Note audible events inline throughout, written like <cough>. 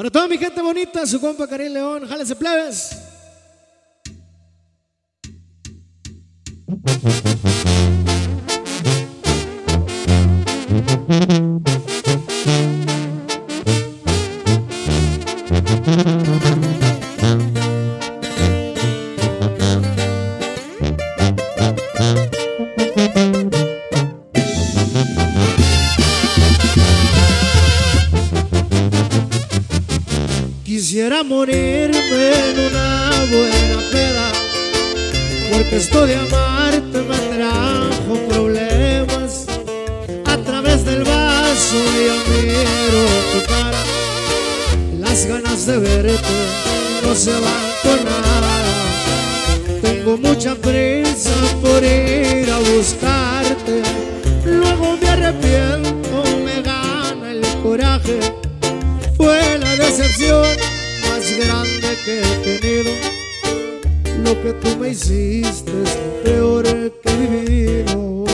Para toda mi gente bonita, su compa Karim León, jálese plebes. <laughs> Quisiera morirme en una buena peda, porque esto de amarte me trajo problemas. A través del vaso yo miro tu cara, las ganas de verte no se van con nada. Tengo mucha prisa por ir a buscarte, luego me arrepiento, me gana el coraje. Fue la decepción grande que he tenido. Lo que tú me hiciste es lo peor que he vivido.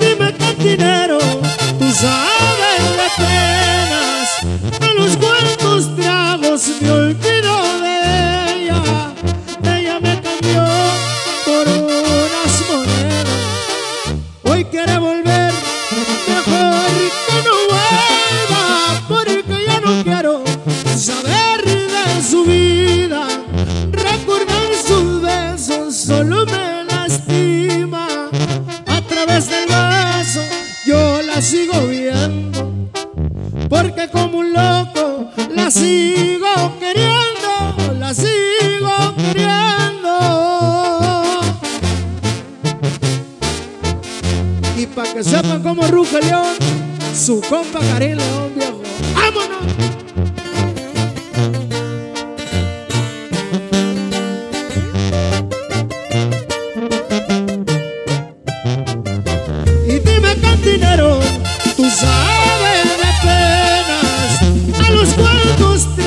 Dime cantinero, tú sabes de penas. Solo me lastima. A través del vaso yo la sigo viendo, porque como un loco la sigo queriendo, la sigo queriendo. Y para que sepan cómo ruge león, su compa Karim León, viejo. ¡Vámonos! Cantinero, tú sabes de penas, a los cuantos tragos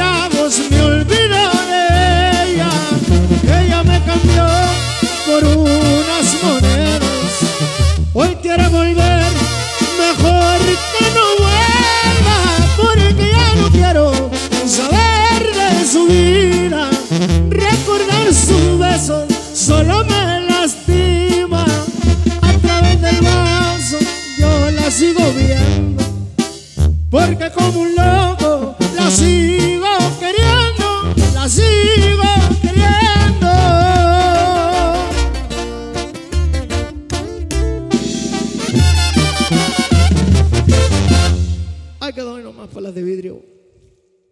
Quedó ahí nomás para de vidrio.